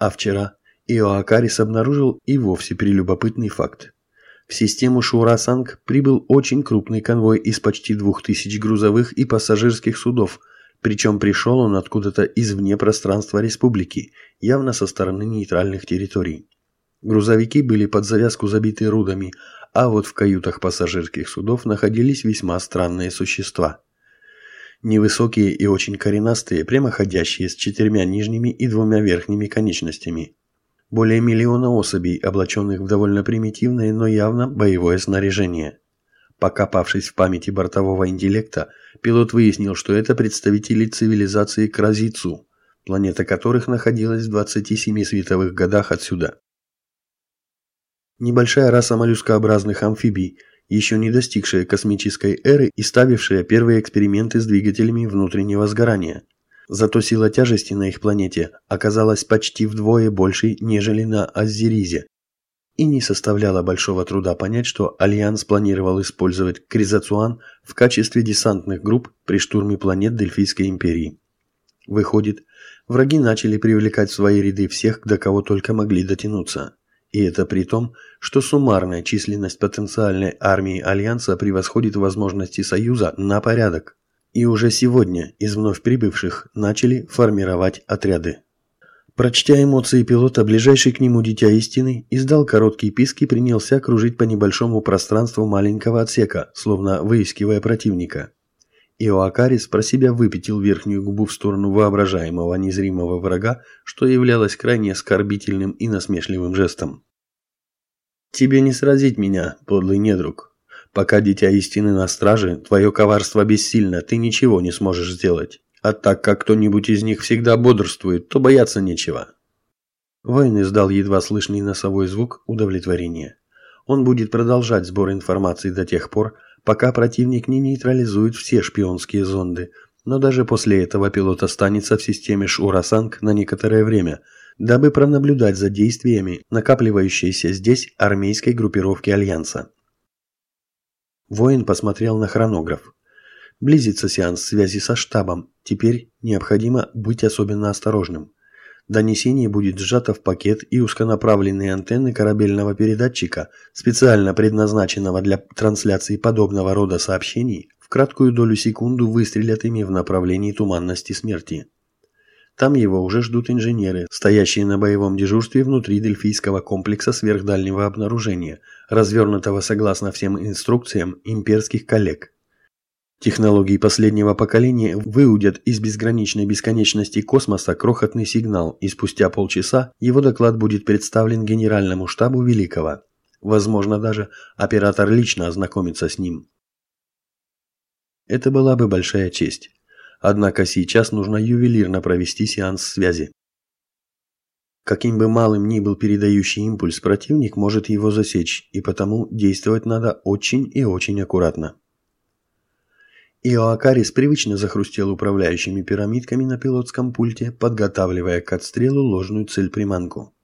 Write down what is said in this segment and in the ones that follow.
А вчера Иоакарис обнаружил и вовсе прелюбопытный факт. В систему Шурасанг прибыл очень крупный конвой из почти двух тысяч грузовых и пассажирских судов, причем пришел он откуда-то извне пространства республики, явно со стороны нейтральных территорий. Грузовики были под завязку забиты рудами, а вот в каютах пассажирских судов находились весьма странные существа. Невысокие и очень коренастые, прямоходящие с четырьмя нижними и двумя верхними конечностями более миллиона особей, облаченных в довольно примитивное, но явно боевое снаряжение. Покопавшись в памяти бортового интеллекта, пилот выяснил, что это представители цивилизации Кразицу, планета которых находилась в 27 световых годах отсюда. Небольшая раса моллюскообразных амфибий, еще не достигшая космической эры и ставившая первые эксперименты с двигателями внутреннего сгорания – Зато сила тяжести на их планете оказалась почти вдвое большей, нежели на Азеризе. И не составляло большого труда понять, что Альянс планировал использовать Кризацуан в качестве десантных групп при штурме планет Дельфийской империи. Выходит, враги начали привлекать в свои ряды всех, до кого только могли дотянуться. И это при том, что суммарная численность потенциальной армии Альянса превосходит возможности Союза на порядок. И уже сегодня из вновь прибывших начали формировать отряды. Прочтя эмоции пилота, ближайший к нему дитя истины издал короткий писк и принялся кружить по небольшому пространству маленького отсека, словно выискивая противника. Иоакарис про себя выпятил верхнюю губу в сторону воображаемого незримого врага, что являлось крайне оскорбительным и насмешливым жестом. «Тебе не сразить меня, подлый недруг», Пока дитя истины на страже, твое коварство бессильно, ты ничего не сможешь сделать. А так как кто-нибудь из них всегда бодрствует, то бояться нечего. Воин издал едва слышный носовой звук удовлетворения. Он будет продолжать сбор информации до тех пор, пока противник не нейтрализует все шпионские зонды, но даже после этого пилот останется в системе Шурасанг на некоторое время, дабы пронаблюдать за действиями накапливающейся здесь армейской группировки Альянса. Воин посмотрел на хронограф. Близится сеанс связи со штабом. Теперь необходимо быть особенно осторожным. Донесение будет сжато в пакет, и узконаправленные антенны корабельного передатчика, специально предназначенного для трансляции подобного рода сообщений, в краткую долю секунду выстрелят ими в направлении туманности смерти. Там его уже ждут инженеры, стоящие на боевом дежурстве внутри дельфийского комплекса сверхдальнего обнаружения, развернутого согласно всем инструкциям имперских коллег. Технологии последнего поколения выудят из безграничной бесконечности космоса крохотный сигнал, и спустя полчаса его доклад будет представлен Генеральному штабу Великого. Возможно, даже оператор лично ознакомится с ним. Это была бы большая честь. Однако сейчас нужно ювелирно провести сеанс связи. Каким бы малым ни был передающий импульс, противник может его засечь, и потому действовать надо очень и очень аккуратно. Иоакарис привычно захрустел управляющими пирамидками на пилотском пульте, подготавливая к отстрелу ложную цель-приманку.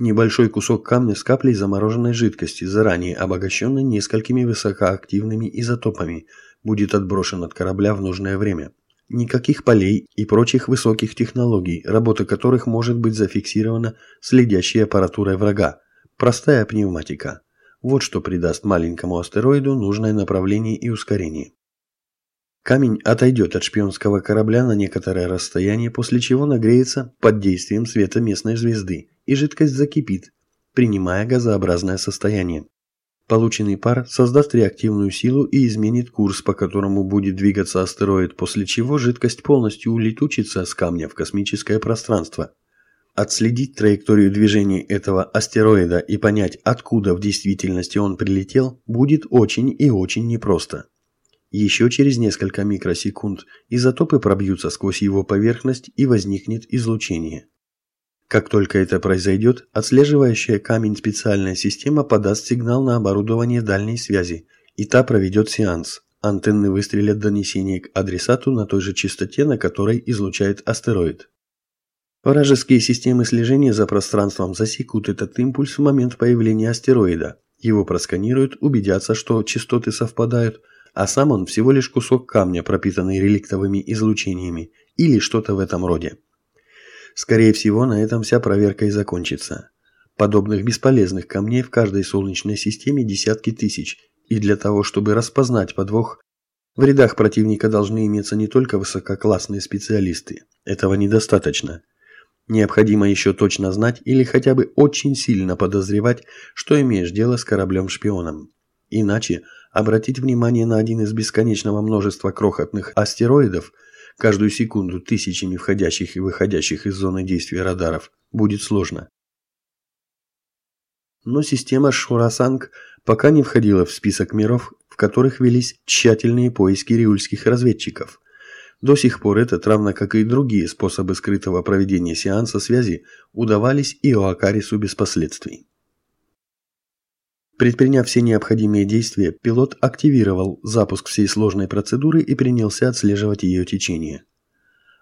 Небольшой кусок камня с каплей замороженной жидкости, заранее обогащенной несколькими высокоактивными изотопами, будет отброшен от корабля в нужное время. Никаких полей и прочих высоких технологий, работа которых может быть зафиксирована следящей аппаратурой врага. Простая пневматика. Вот что придаст маленькому астероиду нужное направление и ускорение. Камень отойдет от шпионского корабля на некоторое расстояние, после чего нагреется под действием света местной звезды, и жидкость закипит, принимая газообразное состояние. Полученный пар создаст реактивную силу и изменит курс, по которому будет двигаться астероид, после чего жидкость полностью улетучится с камня в космическое пространство. Отследить траекторию движения этого астероида и понять, откуда в действительности он прилетел, будет очень и очень непросто. Еще через несколько микросекунд изотопы пробьются сквозь его поверхность и возникнет излучение. Как только это произойдет, отслеживающая камень специальная система подаст сигнал на оборудование дальней связи, и та проведет сеанс. Антенны выстрелят донесение к адресату на той же частоте, на которой излучает астероид. Вражеские системы слежения за пространством засекут этот импульс в момент появления астероида. Его просканируют, убедятся, что частоты совпадают, а сам он всего лишь кусок камня, пропитанный реликтовыми излучениями, или что-то в этом роде. Скорее всего, на этом вся проверка и закончится. Подобных бесполезных камней в каждой солнечной системе десятки тысяч, и для того, чтобы распознать подвох, в рядах противника должны иметься не только высококлассные специалисты. Этого недостаточно. Необходимо еще точно знать или хотя бы очень сильно подозревать, что имеешь дело с кораблем-шпионом. Иначе обратить внимание на один из бесконечного множества крохотных астероидов, каждую секунду тысячами входящих и выходящих из зоны действия радаров, будет сложно. Но система Шурасанг пока не входила в список миров, в которых велись тщательные поиски риульских разведчиков. До сих пор этот, равно как и другие способы скрытого проведения сеанса связи, удавались и Оакарису без последствий. Предприняв все необходимые действия, пилот активировал запуск всей сложной процедуры и принялся отслеживать ее течение.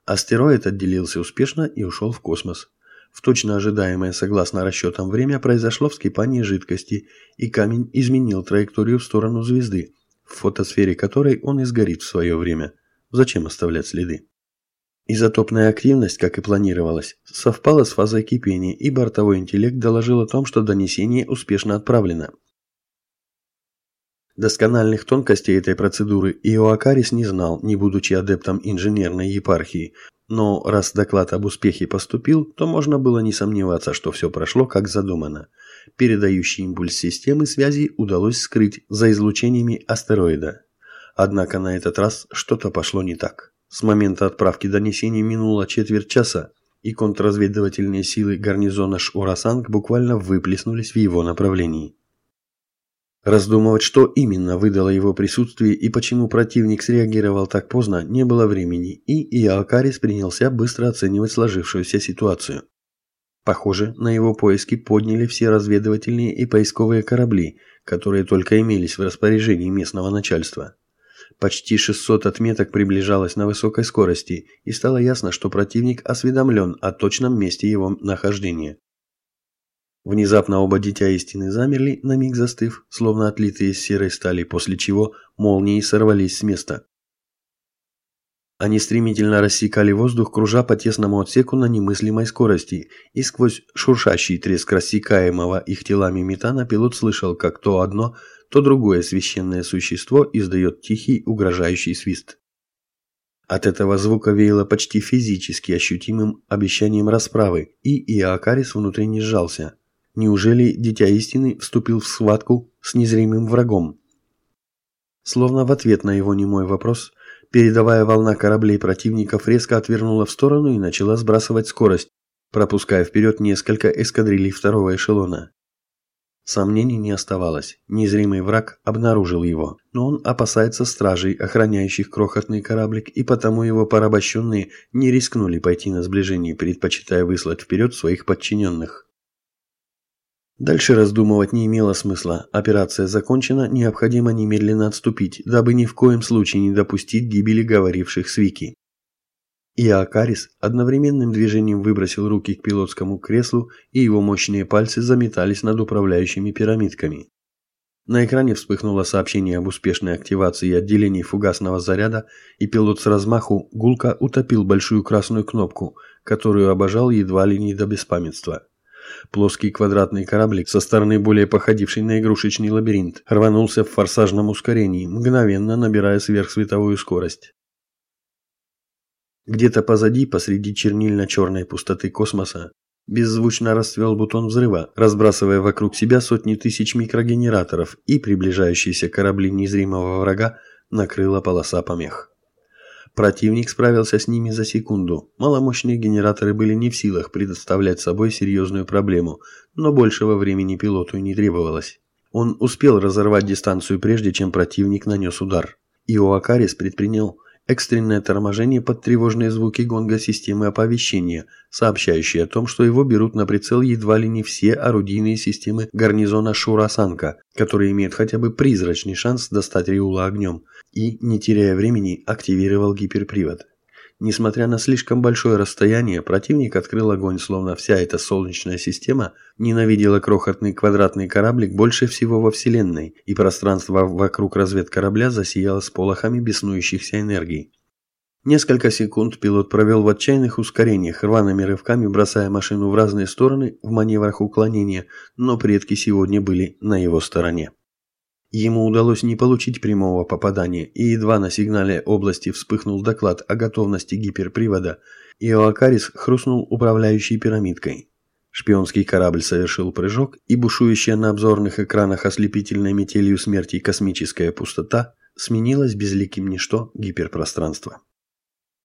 Астероид отделился успешно и ушел в космос. В точно ожидаемое согласно расчетам время произошло вскипание жидкости, и камень изменил траекторию в сторону звезды, в фотосфере которой он и сгорит в свое время. Зачем оставлять следы? Изотопная активность, как и планировалось, совпала с фазой кипения, и бортовой интеллект доложил о том, что донесение успешно отправлено. Доскональных тонкостей этой процедуры Иоакарис не знал, не будучи адептом инженерной епархии, но раз доклад об успехе поступил, то можно было не сомневаться, что все прошло как задумано. Передающий импульс системы связи удалось скрыть за излучениями астероида. Однако на этот раз что-то пошло не так. С момента отправки донесений минуло четверть часа, и контрразведывательные силы гарнизона Шурасанг буквально выплеснулись в его направлении. Раздумывать, что именно выдало его присутствие и почему противник среагировал так поздно, не было времени, и Иоакарис принялся быстро оценивать сложившуюся ситуацию. Похоже, на его поиски подняли все разведывательные и поисковые корабли, которые только имелись в распоряжении местного начальства. Почти 600 отметок приближалось на высокой скорости, и стало ясно, что противник осведомлен о точном месте его нахождения. Внезапно оба дитя истины замерли, на миг застыв, словно отлитые из серой стали, после чего молнии сорвались с места. Они стремительно рассекали воздух, кружа по тесному отсеку на немыслимой скорости, и сквозь шуршащий треск рассекаемого их телами метана пилот слышал, как то одно, то другое священное существо издает тихий, угрожающий свист. От этого звука веяло почти физически ощутимым обещанием расправы, и Иоакарис внутренне сжался – Неужели Дитя Истины вступил в схватку с незримым врагом? Словно в ответ на его немой вопрос, передовая волна кораблей противников резко отвернула в сторону и начала сбрасывать скорость, пропуская вперед несколько эскадрилей второго эшелона. Сомнений не оставалось. Незримый враг обнаружил его, но он опасается стражей, охраняющих крохотный кораблик, и потому его порабощенные не рискнули пойти на сближение, предпочитая выслать вперед своих подчиненных. Дальше раздумывать не имело смысла. Операция закончена, необходимо немедленно отступить, дабы ни в коем случае не допустить гибели говоривших с Вики. И одновременным движением выбросил руки к пилотскому креслу, и его мощные пальцы заметались над управляющими пирамидками. На экране вспыхнуло сообщение об успешной активации отделений фугасного заряда, и пилот с размаху гулко утопил большую красную кнопку, которую обожал едва ли не до беспамятства. Плоский квадратный кораблик, со стороны более походивший на игрушечный лабиринт, рванулся в форсажном ускорении, мгновенно набирая сверхсветовую скорость. Где-то позади, посреди чернильно-черной пустоты космоса, беззвучно расцвел бутон взрыва, разбрасывая вокруг себя сотни тысяч микрогенераторов, и приближающиеся корабли незримого врага накрыла полоса помех. Противник справился с ними за секунду. Маломощные генераторы были не в силах представлять собой серьезную проблему, но большего времени пилоту не требовалось. Он успел разорвать дистанцию прежде, чем противник нанес удар. Иоакарис предпринял экстренное торможение под тревожные звуки гонга системы оповещения, сообщающие о том, что его берут на прицел едва ли не все орудийные системы гарнизона Шурасанка, которые имеют хотя бы призрачный шанс достать Риула огнем, и, не теряя времени, активировал гиперпривод. Несмотря на слишком большое расстояние, противник открыл огонь, словно вся эта солнечная система ненавидела крохотный квадратный кораблик больше всего во Вселенной, и пространство вокруг разведкорабля засияло сполохами беснующихся энергий. Несколько секунд пилот провел в отчаянных ускорениях, рваными рывками бросая машину в разные стороны в маневрах уклонения, но предки сегодня были на его стороне. Ему удалось не получить прямого попадания, и едва на сигнале области вспыхнул доклад о готовности гиперпривода, Иоакарис хрустнул управляющей пирамидкой. Шпионский корабль совершил прыжок, и бушующая на обзорных экранах ослепительной метелью смерти космическая пустота сменилась безликим ничто гиперпространства.